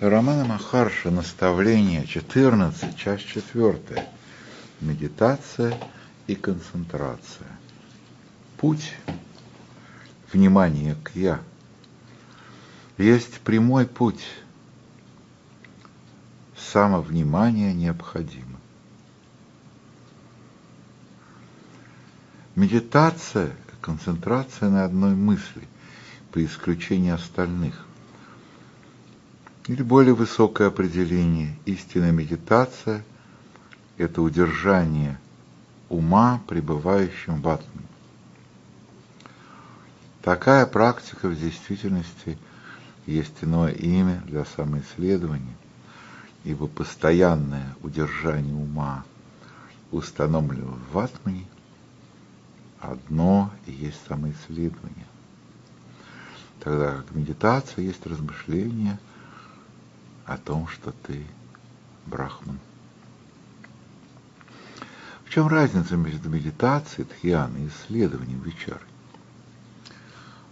Романа Махарша «Наставление 14», часть 4. Медитация и концентрация. Путь внимания к «Я» есть прямой путь. Самовнимание необходимо. Медитация – концентрация на одной мысли, при исключении остальных – или более высокое определение. Истинная медитация – это удержание ума, пребывающим в атме. Такая практика в действительности есть иное имя для самоисследования, ибо постоянное удержание ума, установленного в атмане, одно и есть самоисследование. Тогда как медитация есть размышление – о том, что ты брахман. В чем разница между медитацией, тхьяной и исследованием вечер?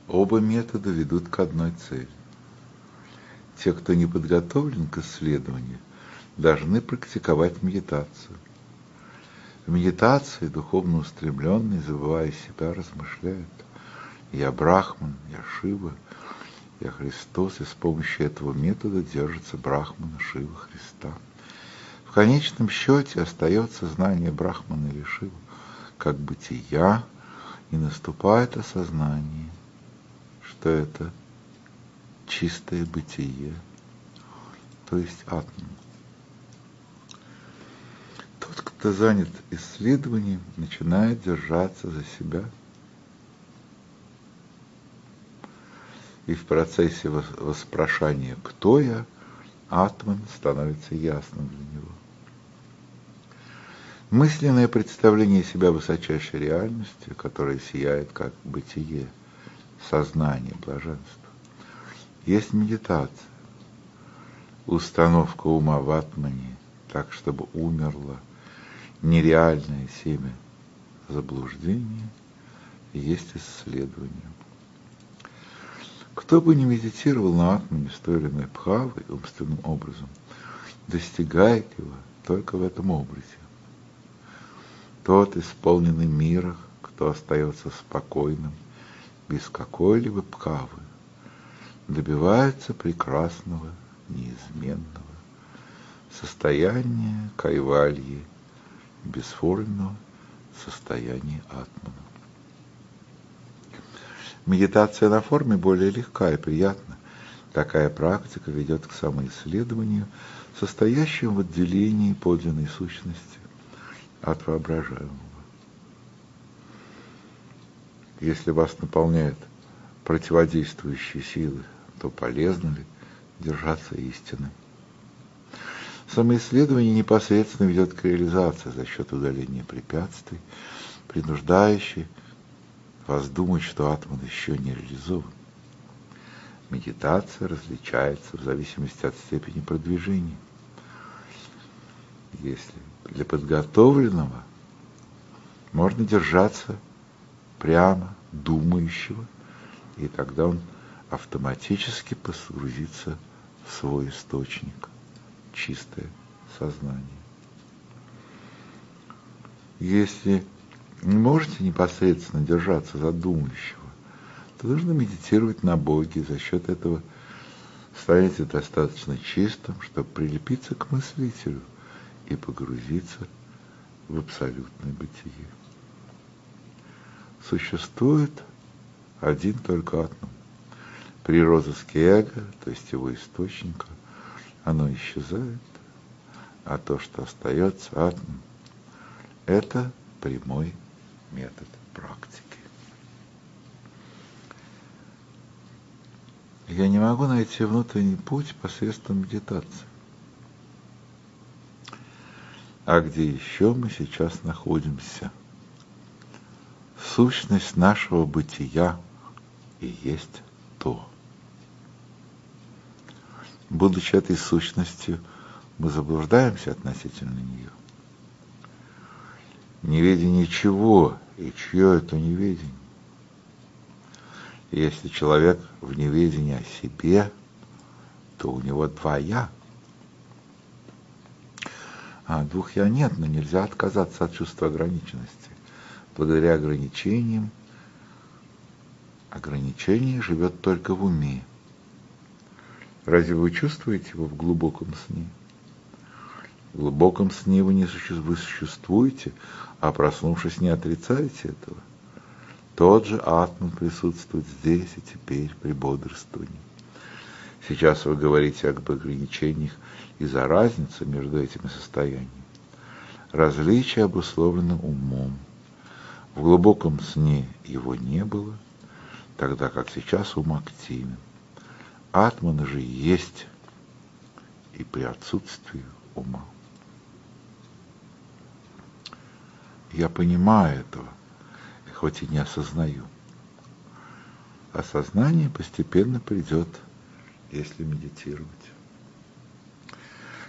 Оба метода ведут к одной цели. Те, кто не подготовлен к исследованию, должны практиковать медитацию. В медитации духовно устремленный, забывая себя, размышляет. Я Брахман, я Шива, я Христос, и с помощью этого метода держится Брахмана, Шива, Христа. В конечном счете остается знание Брахмана или Шива как бытия, и наступает осознание, что это чистое бытие, то есть атом. Тот, кто занят исследованием, начинает держаться за себя – и в процессе воспрошания «кто я?» атман становится ясным для него. Мысленное представление себя высочайшей реальности, которая сияет как бытие, сознание, блаженство, есть медитация, установка ума в атмане, так, чтобы умерло нереальное семя заблуждения, есть исследование. Кто бы ни медитировал на атмане с той или иной бхавой, умственным образом, достигает его только в этом образе. Тот, исполненный мира, кто остается спокойным, без какой-либо бхавы, добивается прекрасного, неизменного состояния кайвальи, бесформенного состояния атмана. Медитация на форме более легка и приятна. Такая практика ведет к самоисследованию, состоящему в отделении подлинной сущности от воображаемого. Если вас наполняют противодействующие силы, то полезно ли держаться истины? Самоисследование непосредственно ведет к реализации за счет удаления препятствий, принуждающих вас думать, что атом еще не реализован. Медитация различается в зависимости от степени продвижения. Если для подготовленного можно держаться прямо, думающего, и тогда он автоматически погрузится в свой источник, чистое сознание. Если не можете непосредственно держаться за думающего, то нужно медитировать на Боге, за счет этого станете достаточно чистым, чтобы прилепиться к мыслителю и погрузиться в абсолютное бытие. Существует один только атом. При розыске эго, то есть его источника, оно исчезает, а то, что остается атом, это прямой метод практики. Я не могу найти внутренний путь посредством медитации. А где еще мы сейчас находимся? Сущность нашего бытия и есть то. Будучи этой сущностью, мы заблуждаемся относительно нее не видя ничего, и чье это неведение. Если человек в неведении о себе, то у него два «я». А двух «я» нет, но нельзя отказаться от чувства ограниченности. Благодаря ограничениям ограничение живет только в уме. Разве вы чувствуете его в глубоком сне? В глубоком сне вы не существуете, а проснувшись не отрицаете этого. Тот же атман присутствует здесь и теперь при бодрствовании. Сейчас вы говорите об ограничениях из-за разницы между этими состояниями. Различие обусловлено умом. В глубоком сне его не было – тогда как сейчас ум активен. Атмана же есть и при отсутствии ума. Я понимаю этого, хоть и не осознаю. Осознание постепенно придет, если медитировать.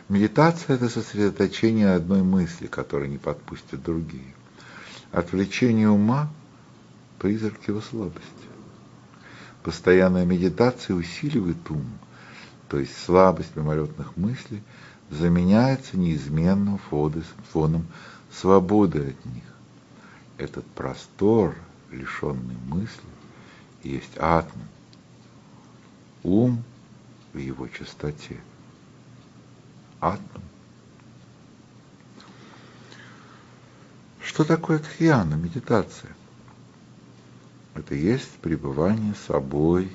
Медитация – это сосредоточение одной мысли, которая не подпустит другие. Отвлечение ума – призрак его слабости. Постоянная медитация усиливает ум, то есть слабость мимолетных мыслей заменяется неизменным фоном свободы от них. Этот простор, лишенный мысли, есть атман, ум в его чистоте. Атман. Что такое тхьяна, медитация? Это есть пребывание собой,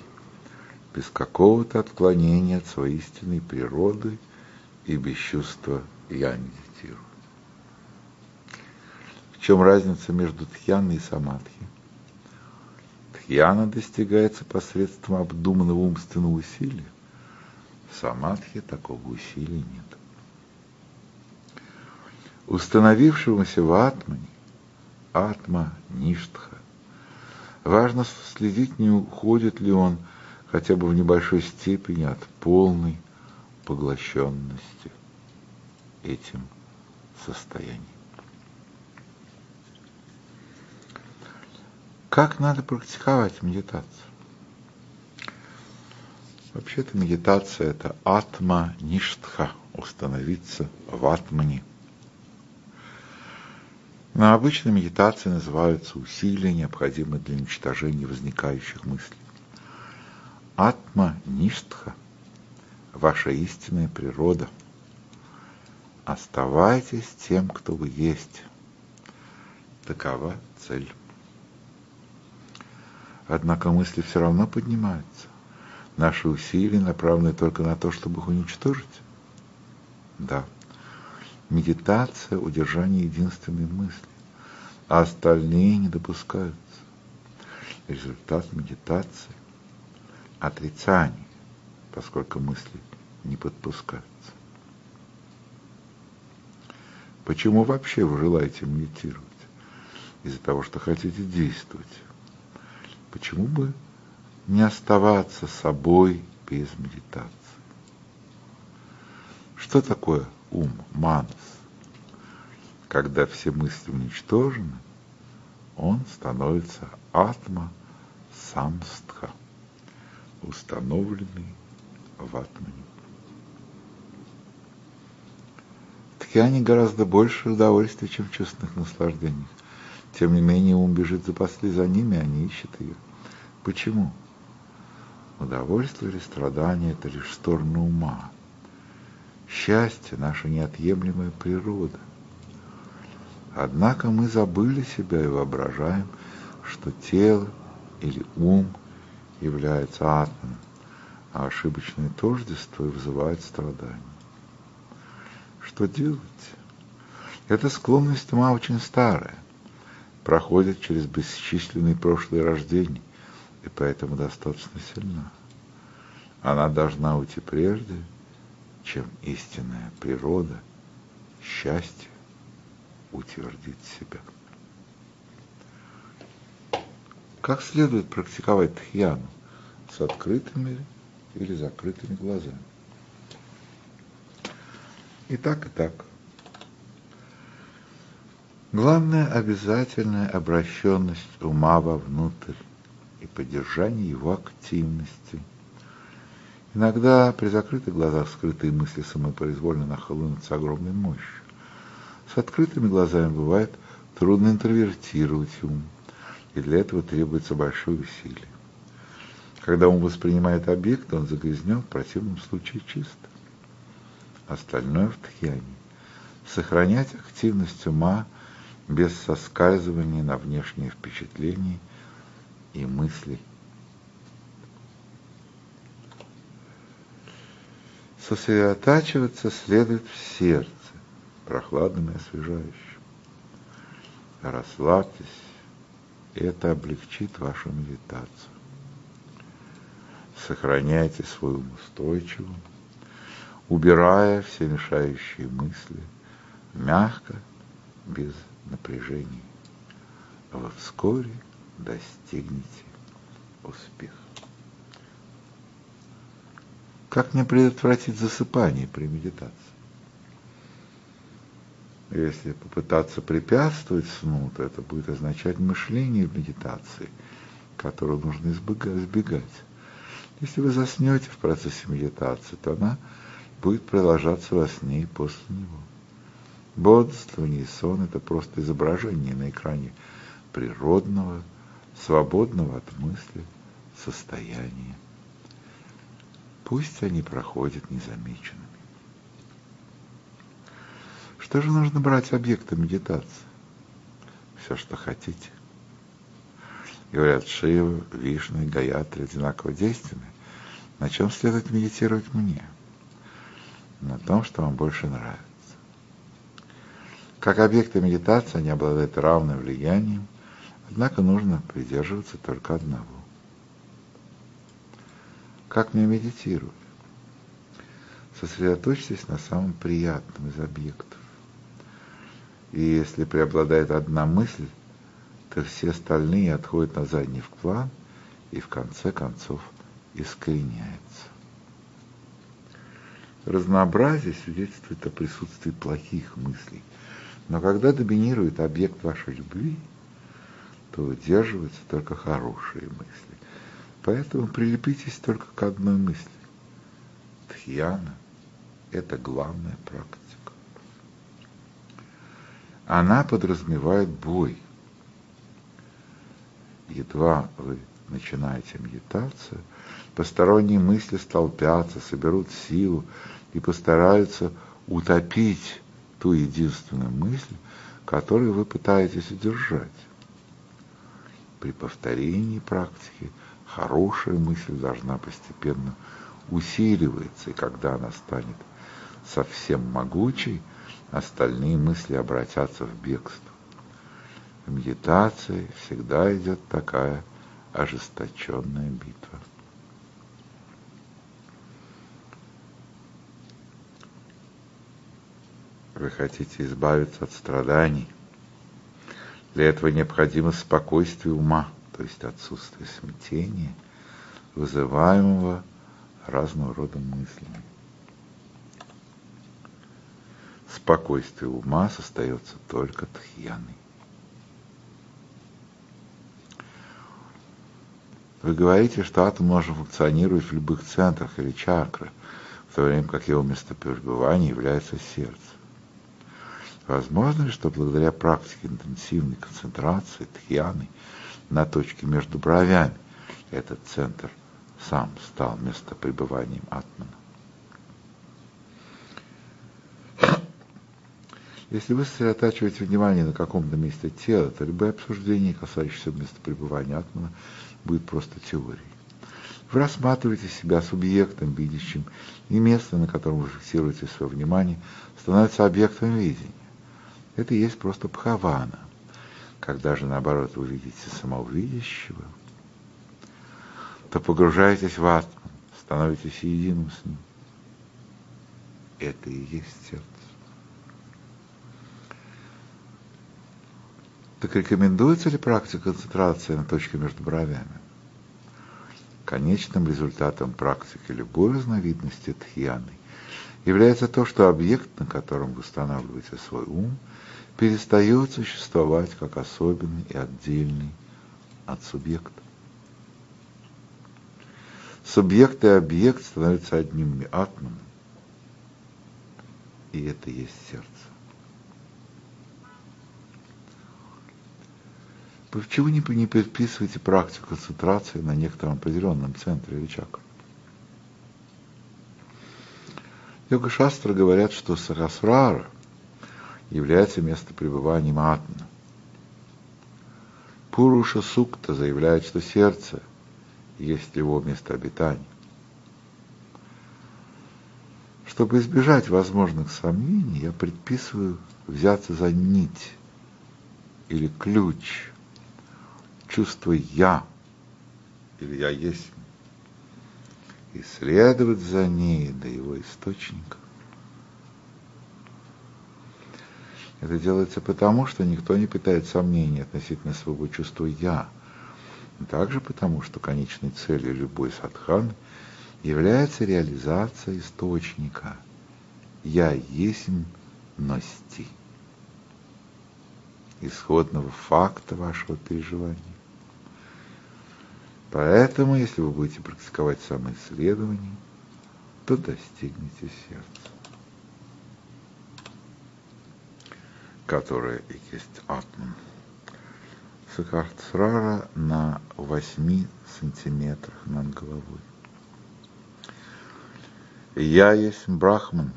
без какого-то отклонения от своей истинной природы и без чувства «я медитирую». Чем разница между тхьяной и самадхи? Тхьяна достигается посредством обдуманного умственного усилия. В самадхи такого усилия нет. Установившемуся в атмане, атма ништха, Важно следить, не уходит ли он хотя бы в небольшой степени от полной поглощенности этим состоянием. Как надо практиковать медитацию? Вообще-то медитация – это атма-ништха, установиться в атмане – но обычно медитации называются усилия, необходимые для уничтожения возникающих мыслей. Атма Ништха – ваша истинная природа. Оставайтесь тем, кто вы есть. Такова цель. Однако мысли все равно поднимаются. Наши усилия направлены только на то, чтобы их уничтожить. Да медитация, удержание единственной мысли, а остальные не допускаются. Результат медитации – отрицание, поскольку мысли не подпускаются. Почему вообще вы желаете медитировать? Из-за того, что хотите действовать. Почему бы не оставаться собой без медитации? Что такое ум, манас. Когда все мысли уничтожены, он становится атма самстха, установленный в атмане. Тхьяне гораздо больше удовольствия, чем в чувственных наслаждениях. Тем не менее, ум бежит за за ними, они ищут ее. Почему? Удовольствие или страдание – это лишь сторона ума. Счастье – наша неотъемлемая природа. Однако мы забыли себя и воображаем, что тело или ум является атомом, а ошибочное тождество вызывает страдания. Что делать? Эта склонность ума очень старая, проходит через бесчисленные прошлые рождения и поэтому достаточно сильна. Она должна уйти прежде, чем истинная природа, счастье утвердит себя. Как следует практиковать тхьяну? С открытыми или закрытыми глазами. И так, и так. Главное – обязательная обращенность ума вовнутрь и поддержание его активности – Иногда при закрытых глазах скрытые мысли самопроизвольно с огромной мощью. С открытыми глазами бывает трудно интервертировать ум, и для этого требуется большое усилие. Когда ум воспринимает объект, он загрязнен, в противном случае чист. Остальное в тхьяне. Сохранять активность ума без соскальзывания на внешние впечатления и мысли. Сосредотачиваться следует в сердце, прохладным и освежающим. Расслабьтесь, это облегчит вашу медитацию. Сохраняйте свой ум устойчивым, убирая все мешающие мысли, мягко, без напряжения. Вы вскоре достигнете успеха. Как мне предотвратить засыпание при медитации? Если попытаться препятствовать сну, то это будет означать мышление в медитации, которого нужно избегать. Если вы заснете в процессе медитации, то она будет продолжаться во сне и после него. Бодрствование и сон – это просто изображение на экране природного, свободного от мысли состояния. Пусть они проходят незамеченными. Что же нужно брать объектом медитации? Все, что хотите. Говорят, Шива, Вишна и Гаятри одинаково действенны. На чем следует медитировать мне? На том, что вам больше нравится. Как объекты медитации они обладают равным влиянием, однако нужно придерживаться только одного. Как мне медитировать? Сосредоточьтесь на самом приятном из объектов. И если преобладает одна мысль, то все остальные отходят на задний план и в конце концов искореняются. Разнообразие свидетельствует о присутствии плохих мыслей, но когда доминирует объект вашей любви, то удерживаются только хорошие мысли. Поэтому прилепитесь только к одной мысли. Тхьяна – это главная практика. Она подразумевает бой. Едва вы начинаете медитацию, посторонние мысли столпятся, соберут силу и постараются утопить ту единственную мысль, которую вы пытаетесь удержать. При повторении практики хорошая мысль должна постепенно усиливаться, и когда она станет совсем могучей, остальные мысли обратятся в бегство. В медитации всегда идет такая ожесточенная битва. Вы хотите избавиться от страданий. Для этого необходимо спокойствие ума, то есть отсутствие смятения, вызываемого разного рода мыслями. Спокойствие ума состоится только тхьяной. Вы говорите, что атом может функционировать в любых центрах или чакрах, в то время как его местопребывание является сердце. Возможно ли, что благодаря практике интенсивной концентрации тхьяны на точке между бровями этот центр сам стал местопребыванием атмана? Если вы сосредотачиваете внимание на каком-то месте тела, то любое обсуждение, касающееся места пребывания атмана, будет просто теорией. Вы рассматриваете себя субъектом, видящим, и место, на котором вы фиксируете свое внимание, становится объектом видения. Это есть просто пхавана. Когда же, наоборот, вы видите самого видящего, то погружаетесь в атман, становитесь единым с ним. Это и есть сердце. Так рекомендуется ли практика концентрации на точке между бровями? Конечным результатом практики любой разновидности тхьяны является то, что объект, на котором вы устанавливаете свой ум, перестает существовать как особенный и отдельный от субъекта. Субъект и объект становятся одним атомом. И это есть сердце. Почему не, не предписываете практику концентрации на некотором определенном центре или чакре? Йога Шастры говорят, что Сахасрара является местом пребывания Атмана. Пуруша Сукта заявляет, что сердце есть его место обитания. Чтобы избежать возможных сомнений, я предписываю взяться за нить или ключ, чувство «я» или «я есть», и следовать за ней до его источника. Это делается потому, что никто не питает сомнений относительно своего чувства «я», также потому, что конечной целью любой садханы является реализация источника «Я есть ности» исходного факта вашего переживания. Поэтому, если вы будете практиковать самоисследование, то достигнете сердца, которое и есть атман. Сахарцрара на 8 сантиметрах над головой. Я есть брахман,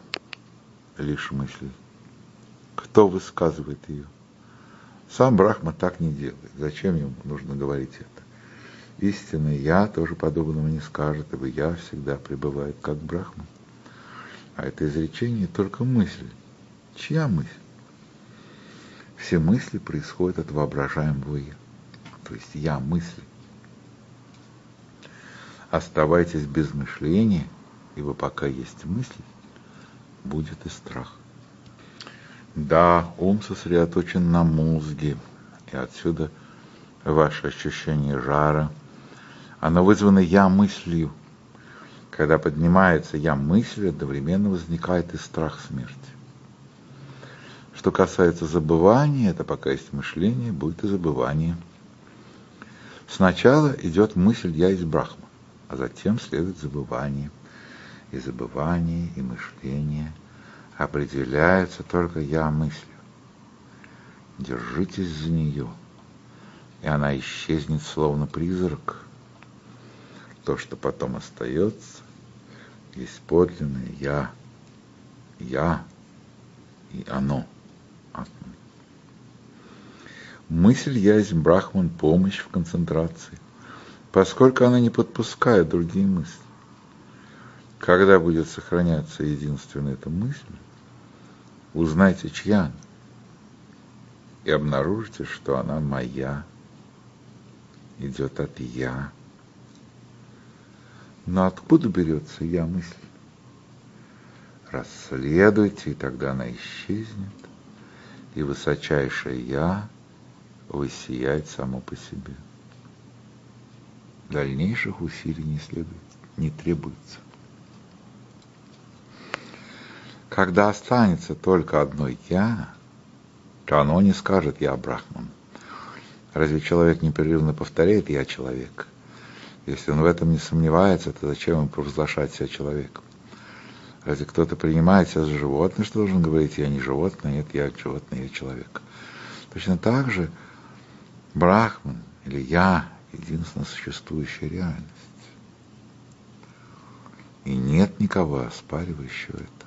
лишь мысли. Кто высказывает ее? Сам Брахма так не делает. Зачем ему нужно говорить это? Истинный Я тоже подобного не скажет, ибо Я всегда пребывает как Брахма. А это изречение только мысль. Чья мысль? Все мысли происходят от воображаемого «я», то есть «я» мысли. Оставайтесь без мышления, ибо пока есть мысли, будет и страх. Да, ум сосредоточен на мозге, и отсюда ваше ощущение жара. Оно вызвано «я» мыслью. Когда поднимается «я» мысль, одновременно возникает и страх смерти. Что касается забывания, это пока есть мышление, будет и забывание. Сначала идет мысль «я из Брахма», а затем следует забывание. И забывание, и мышление определяются только «я» мыслью. Держитесь за нее, и она исчезнет словно призрак. То, что потом остается, есть подлинное «я», «я» и «оно». Атман. Мысль есть Брахман – помощь в концентрации, поскольку она не подпускает другие мысли. Когда будет сохраняться единственная эта мысль, узнайте, чья она, и обнаружите, что она моя, идет от «я». Но откуда берется «я» мысль? Расследуйте, и тогда она исчезнет и высочайшее Я высияет само по себе. Дальнейших усилий не следует, не требуется. Когда останется только одно «я», то оно не скажет «я Брахман». Разве человек непрерывно повторяет «я человек»? Если он в этом не сомневается, то зачем ему провозглашать себя человеком? Разве кто-то принимает себя за животное, что должен говорить, я не животное, нет, я животное, я человек. Точно так же Брахман или я – единственная существующая реальность. И нет никого оспаривающего это.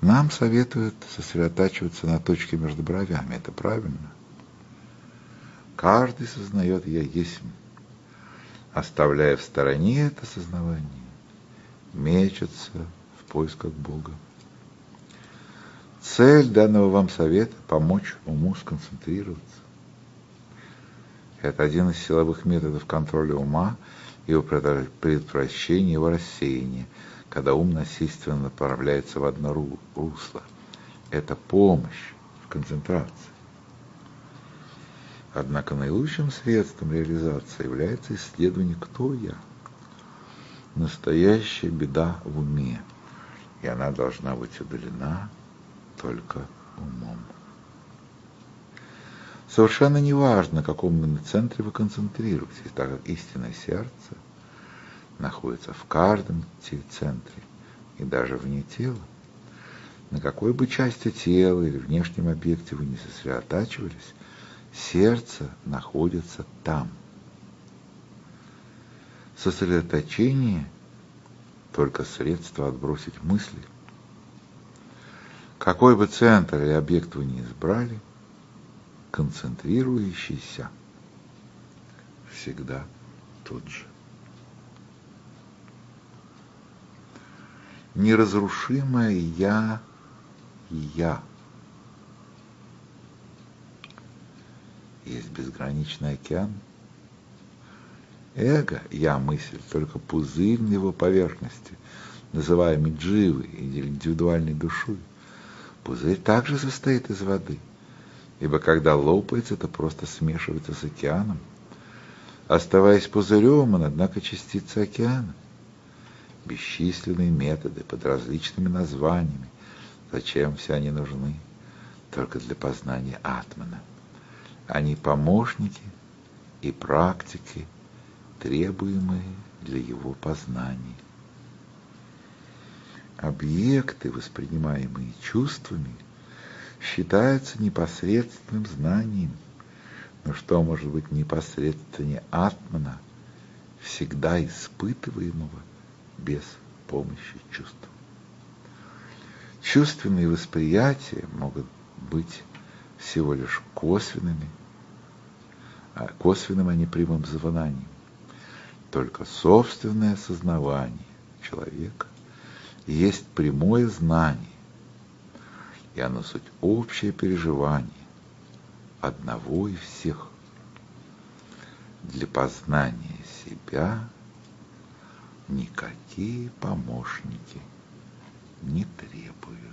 Нам советуют сосредотачиваться на точке между бровями. Это правильно. Каждый сознает «я есть», оставляя в стороне это сознавание мечется в поисках Бога. Цель данного вам совета – помочь уму сконцентрироваться. Это один из силовых методов контроля ума и предотвращения его рассеяния, когда ум насильственно направляется в одно русло. Это помощь в концентрации. Однако наилучшим средством реализации является исследование «Кто я?». Настоящая беда в уме, и она должна быть удалена только умом. Совершенно не важно, на каком центре вы концентрируетесь, так как истинное сердце находится в каждом центре и даже вне тела. На какой бы части тела или внешнем объекте вы не сосредотачивались, сердце находится там. Сосредоточение – только средство отбросить мысли. Какой бы центр или объект вы ни избрали – концентрирующийся всегда тот же. Неразрушимое «я» и «я». Есть безграничный океан. Эго, я мысль, только пузырь на его поверхности, называемый дживой индивидуальной душой. Пузырь также состоит из воды – ибо когда лопается, это просто смешивается с океаном. Оставаясь пузырем, он, однако, частица океана. Бесчисленные методы под различными названиями. Зачем все они нужны? Только для познания атмана. Они помощники и практики, требуемые для его познания. Объекты, воспринимаемые чувствами – считается непосредственным знанием. Но что может быть непосредственнее атмана, всегда испытываемого без помощи чувств? Чувственные восприятия могут быть всего лишь косвенными, косвенным, а не прямым звонанием. Только собственное сознавание человека есть прямое знание, и оно суть общее переживание одного и всех. Для познания себя никакие помощники не требуются.